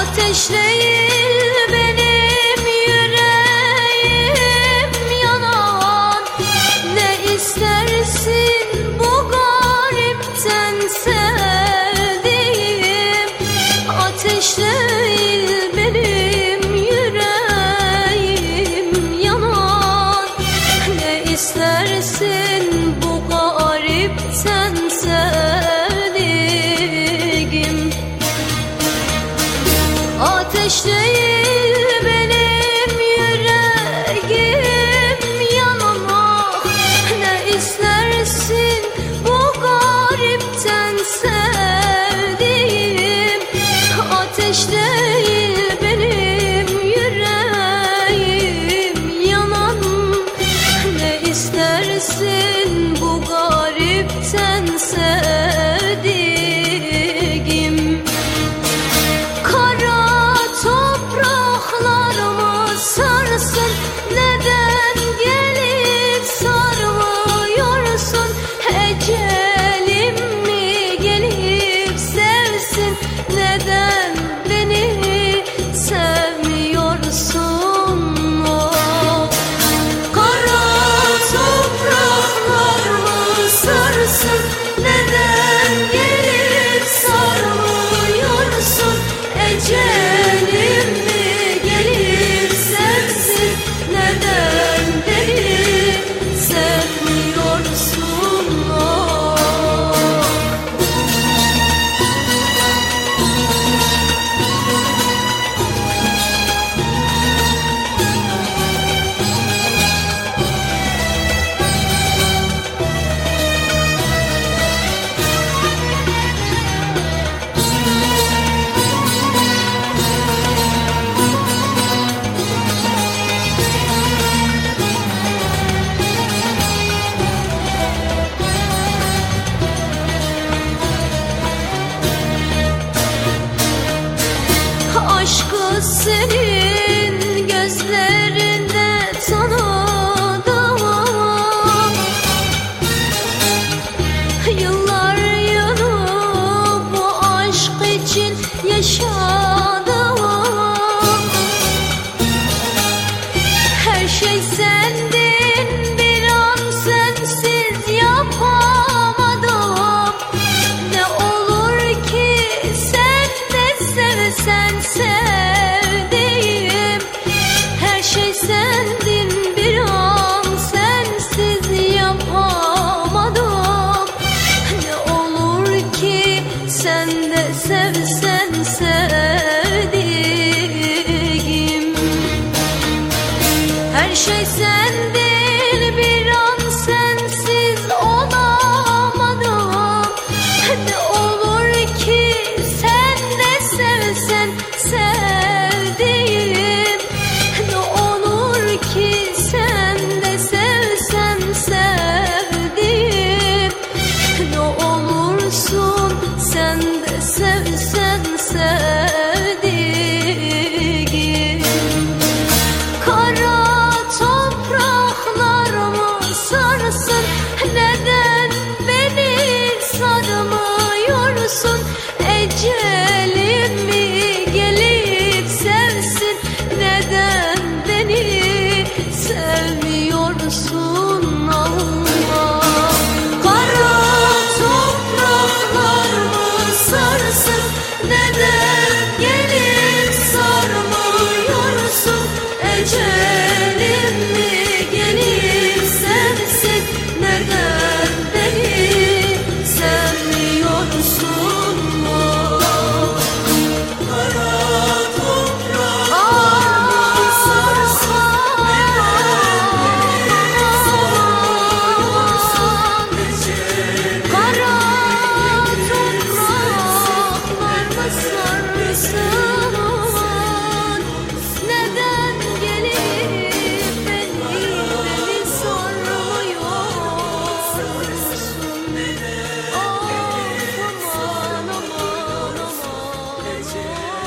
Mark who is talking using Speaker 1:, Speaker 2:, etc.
Speaker 1: Ateş değil benim yüreğim yanan. Ne istersin bu garipten sevdiğim? Ateş değil benim yüreğim yanan. Ne istersin bu garipten sevdiğim? Ateş benim yüreğim yanmak Ne istersin bu garipten sevdiğim? Ateş benim yüreğim yanan. Ne istersin bu garipten sevdiğim? chasing Seven. 谢。